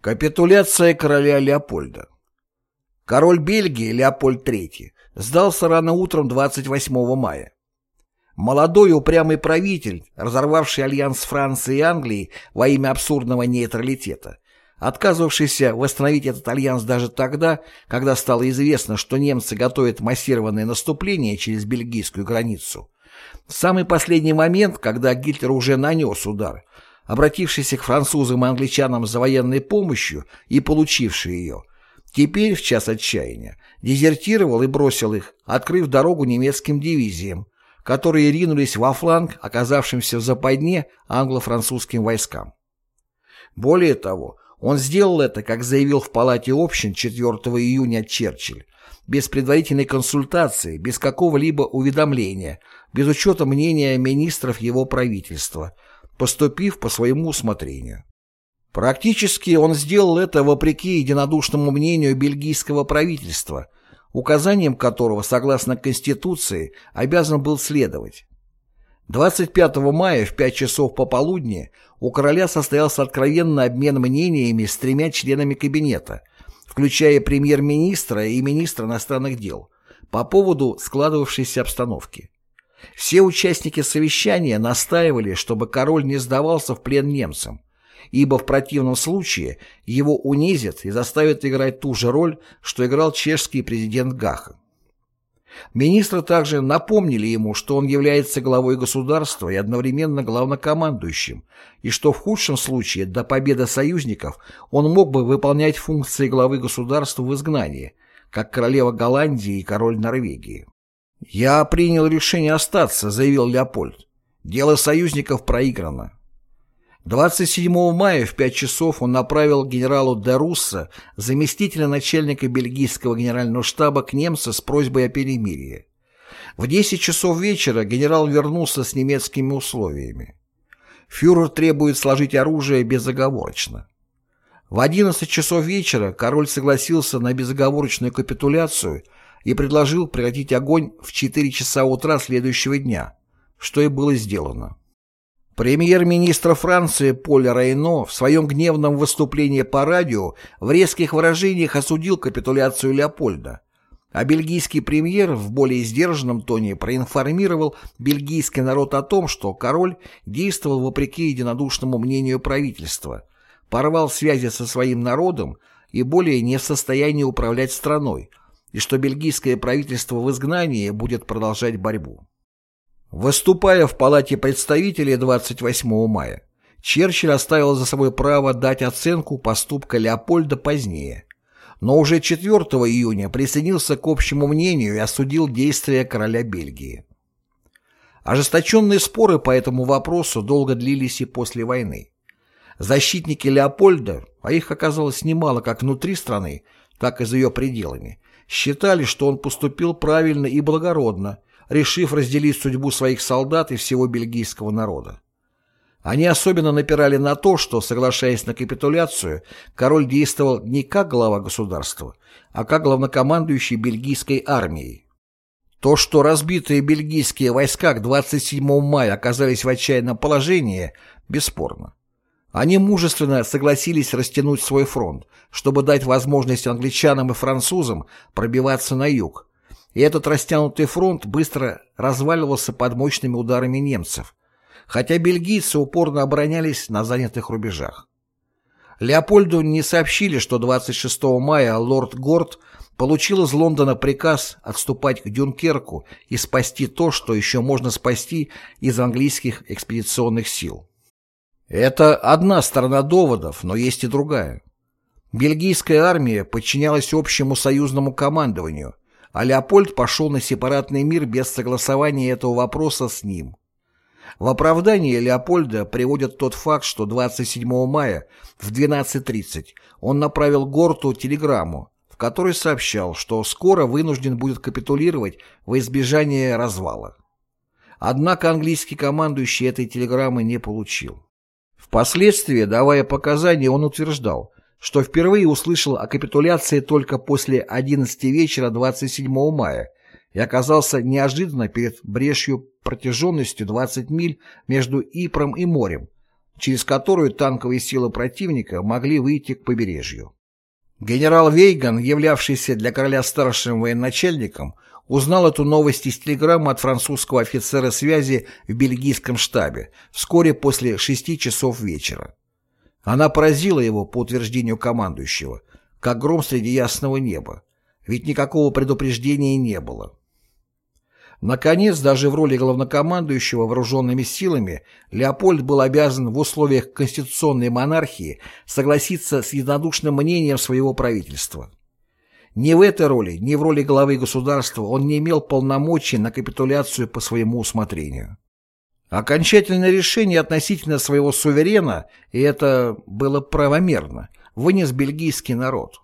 Капитуляция короля Леопольда Король Бельгии Леопольд III сдался рано утром 28 мая. Молодой упрямый правитель, разорвавший альянс Франции и Англии во имя абсурдного нейтралитета, отказывавшийся восстановить этот альянс даже тогда, когда стало известно, что немцы готовят массированное наступление через бельгийскую границу. В самый последний момент, когда Гитлер уже нанес удар, обратившийся к французам и англичанам за военной помощью и получивший ее, теперь, в час отчаяния, дезертировал и бросил их, открыв дорогу немецким дивизиям, которые ринулись во фланг оказавшимся в западне англо-французским войскам. Более того, он сделал это, как заявил в Палате общин 4 июня Черчилль, без предварительной консультации, без какого-либо уведомления, без учета мнения министров его правительства – поступив по своему усмотрению. Практически он сделал это вопреки единодушному мнению бельгийского правительства, указаниям которого, согласно Конституции, обязан был следовать. 25 мая в 5 часов пополудни у короля состоялся откровенный обмен мнениями с тремя членами кабинета, включая премьер-министра и министра иностранных дел, по поводу складывавшейся обстановки. Все участники совещания настаивали, чтобы король не сдавался в плен немцам, ибо в противном случае его унизят и заставят играть ту же роль, что играл чешский президент Гаха. Министры также напомнили ему, что он является главой государства и одновременно главнокомандующим, и что в худшем случае до победы союзников он мог бы выполнять функции главы государства в изгнании, как королева Голландии и король Норвегии. «Я принял решение остаться», — заявил Леопольд. «Дело союзников проиграно». 27 мая в 5 часов он направил генералу де Руссо, заместителя начальника бельгийского генерального штаба, к немцу с просьбой о перемирии. В 10 часов вечера генерал вернулся с немецкими условиями. Фюрер требует сложить оружие безоговорочно. В 11 часов вечера король согласился на безоговорочную капитуляцию – и предложил прекратить огонь в 4 часа утра следующего дня, что и было сделано. Премьер-министр Франции Поль Рейно в своем гневном выступлении по радио в резких выражениях осудил капитуляцию Леопольда, а бельгийский премьер в более сдержанном тоне проинформировал бельгийский народ о том, что король действовал вопреки единодушному мнению правительства, порвал связи со своим народом и более не в состоянии управлять страной, и что бельгийское правительство в изгнании будет продолжать борьбу. Выступая в Палате представителей 28 мая, Черчилль оставил за собой право дать оценку поступка Леопольда позднее, но уже 4 июня присоединился к общему мнению и осудил действия короля Бельгии. Ожесточенные споры по этому вопросу долго длились и после войны. Защитники Леопольда, а их оказалось немало как внутри страны, так и за ее пределами, считали, что он поступил правильно и благородно, решив разделить судьбу своих солдат и всего бельгийского народа. Они особенно напирали на то, что, соглашаясь на капитуляцию, король действовал не как глава государства, а как главнокомандующий бельгийской армией. То, что разбитые бельгийские войска к 27 мая оказались в отчаянном положении, бесспорно. Они мужественно согласились растянуть свой фронт, чтобы дать возможность англичанам и французам пробиваться на юг. И этот растянутый фронт быстро разваливался под мощными ударами немцев, хотя бельгийцы упорно оборонялись на занятых рубежах. Леопольду не сообщили, что 26 мая лорд Горд получил из Лондона приказ отступать к Дюнкерку и спасти то, что еще можно спасти из английских экспедиционных сил. Это одна сторона доводов, но есть и другая. Бельгийская армия подчинялась общему союзному командованию, а Леопольд пошел на сепаратный мир без согласования этого вопроса с ним. В оправдание Леопольда приводят тот факт, что 27 мая в 12.30 он направил Горту телеграмму, в которой сообщал, что скоро вынужден будет капитулировать во избежание развала. Однако английский командующий этой телеграммы не получил. Впоследствии, давая показания, он утверждал, что впервые услышал о капитуляции только после 11 вечера 27 мая и оказался неожиданно перед брешью протяженностью 20 миль между Ипром и морем, через которую танковые силы противника могли выйти к побережью. Генерал Вейган, являвшийся для короля старшим военачальником, узнал эту новость из телеграммы от французского офицера связи в бельгийском штабе вскоре после шести часов вечера. Она поразила его, по утверждению командующего, как гром среди ясного неба, ведь никакого предупреждения не было. Наконец, даже в роли главнокомандующего вооруженными силами Леопольд был обязан в условиях конституционной монархии согласиться с единодушным мнением своего правительства. Ни в этой роли, ни в роли главы государства он не имел полномочий на капитуляцию по своему усмотрению. Окончательное решение относительно своего суверена, и это было правомерно, вынес бельгийский народ.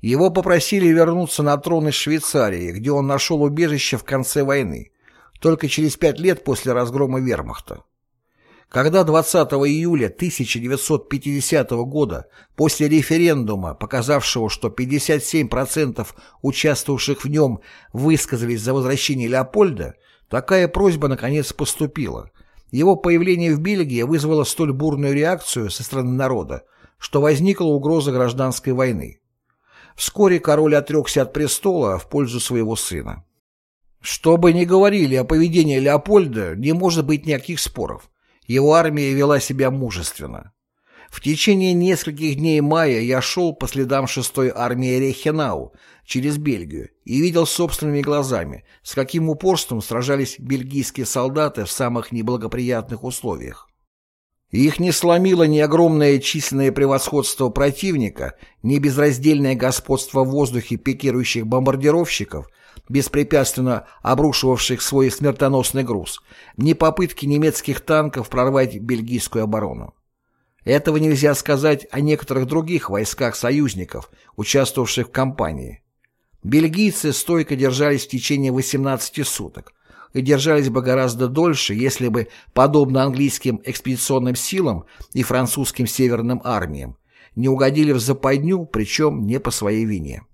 Его попросили вернуться на трон из Швейцарии, где он нашел убежище в конце войны, только через пять лет после разгрома вермахта. Когда 20 июля 1950 года, после референдума, показавшего, что 57% участвовавших в нем высказались за возвращение Леопольда, такая просьба наконец поступила. Его появление в Бельгии вызвало столь бурную реакцию со стороны народа, что возникла угроза гражданской войны. Вскоре король отрекся от престола в пользу своего сына. Что бы ни говорили о поведении Леопольда, не может быть никаких споров. Его армия вела себя мужественно. В течение нескольких дней мая я шел по следам 6-й армии Рейхенау через Бельгию и видел собственными глазами, с каким упорством сражались бельгийские солдаты в самых неблагоприятных условиях. Их не сломило ни огромное численное превосходство противника, ни безраздельное господство в воздухе пикирующих бомбардировщиков, беспрепятственно обрушивавших свой смертоносный груз, ни попытки немецких танков прорвать бельгийскую оборону. Этого нельзя сказать о некоторых других войсках союзников, участвовавших в кампании. Бельгийцы стойко держались в течение 18 суток, и держались бы гораздо дольше, если бы, подобно английским экспедиционным силам и французским северным армиям, не угодили в западню, причем не по своей вине.